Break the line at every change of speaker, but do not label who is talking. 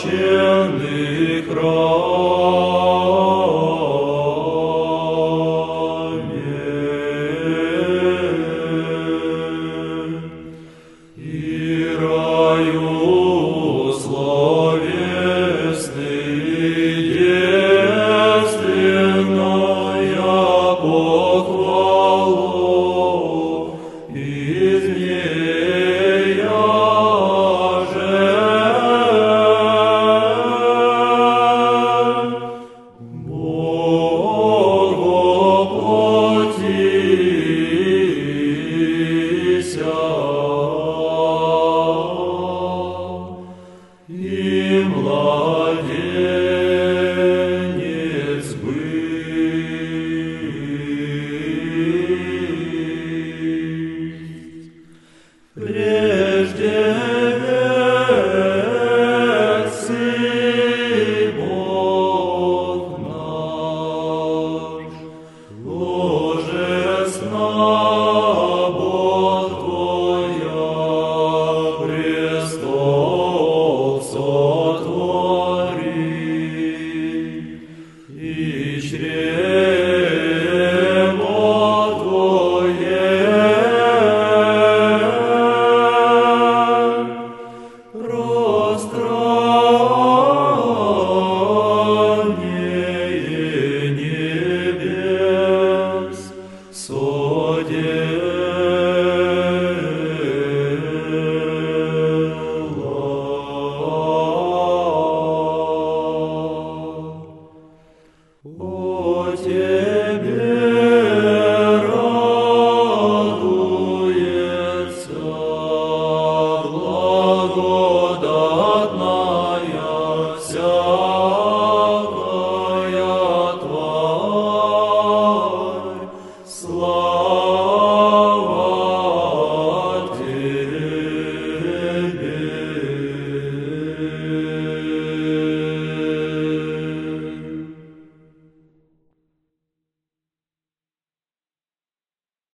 священный храме. И раю словесный девственная похвала из небес. O Тебе